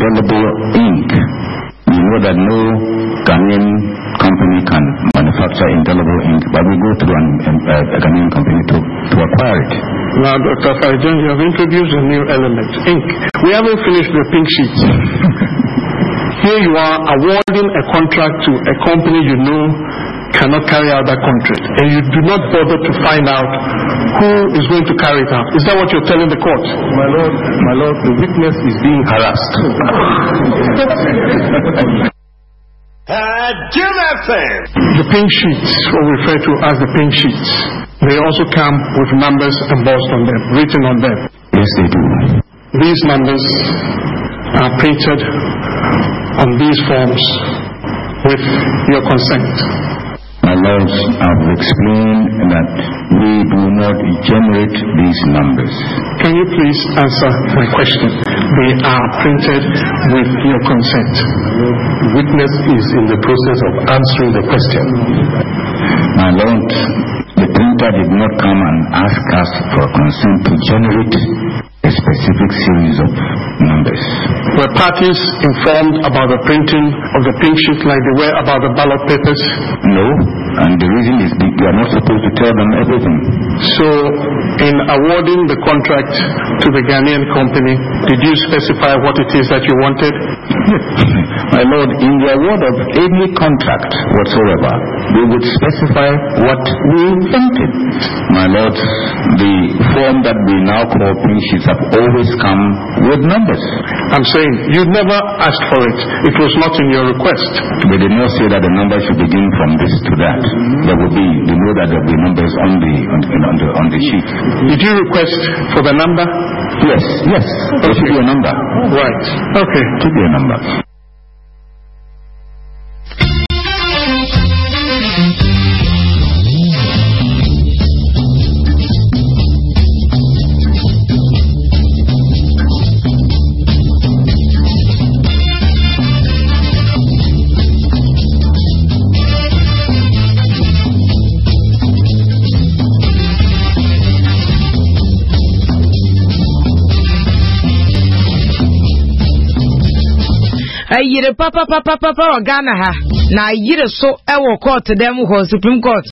indelible ink. You know that no Ghanaian company can manufacture indelible ink, but we go through an, a, a Ghanaian company to, to acquire it. Now, Dr. Afari-Gyan, you have introduced a new element, ink. We haven't finished the pink sheets. Here you are awarding a contract to a company you know cannot carry out that contract, and you do not bother to find out who is going to carry it out. Is that what you're telling the court? My lord, my lord, the witness is being harassed. Jim FM. The pink sheets, what we refer to as the pink sheets, they also come with numbers embossed on them, written on them. Yes, they do. These numbers are printed on these forms with your consent. My lords, I've explained that we do not generate these numbers. Can you please answer my question? They are printed with your consent. The witness is in the process of answering the question. My lord, the printer did not come and ask us for consent to generate a specific series of numbers. Were parties informed about the printing of the pink sheet like they were about the ballot papers? No, and the reason is that we are not supposed to tell them everything. So, in awarding the contract to the Ghanaian company, did you specify what it is that you wanted? My lord, in the award of any contract whatsoever, we would specify what we wanted. My lord, the form that we now call pink sheets have always come with numbers. I'm saying you never asked for it. It was not in your request. We did not say that the number should begin from this to that. There will be, we know that there will be numbers on the on, on the on the sheet. Did you request for the number? Yes, yes, there should be a number. Right. Okay. Should be a number. Ayire papapapapa wɔ ghana ha. Na ayire so wɔ court dɛm hɔ supreme court.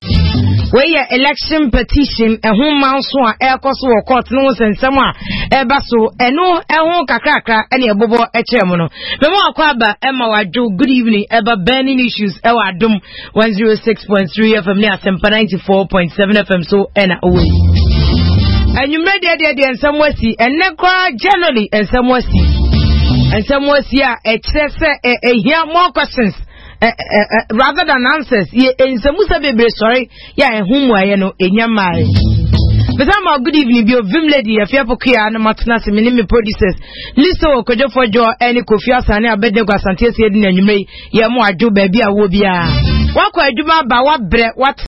Wɔyɛ election petition ɛho ma nso a ɛrekɔ so wɔ court no ho nsɛnsɛm a ɛba so. Ɛno ɛho kakrakra ɛne ɛbobɔ ɛkyerɛ mu no. Mɛmo akɔ aba ɛma wadwo. Good evening. Ɛba burning issues ɛwɔ adom. 106.3 fm ne asɛmpa 94.7 fm so ɛna ɔwɔ yi. Anwummerɛ deɛ deɛ deɛ nsɛm wasi. Ɛnnɛ koraa generally nsɛm wasi And some was here, a chess, a hear more questions. Uh, uh, uh, rather than answers, ye in some Musa Baby, sorry, yeah, whom I know in your mind. But I'm a e good evening, be a vim lady, a fiapo kia, and a matinas, and many producers. Listen, or could you for your any kofia, and I bet the Gasantia, and you may, yeah, more do, baby, I will be a. What could I do about what bread, what?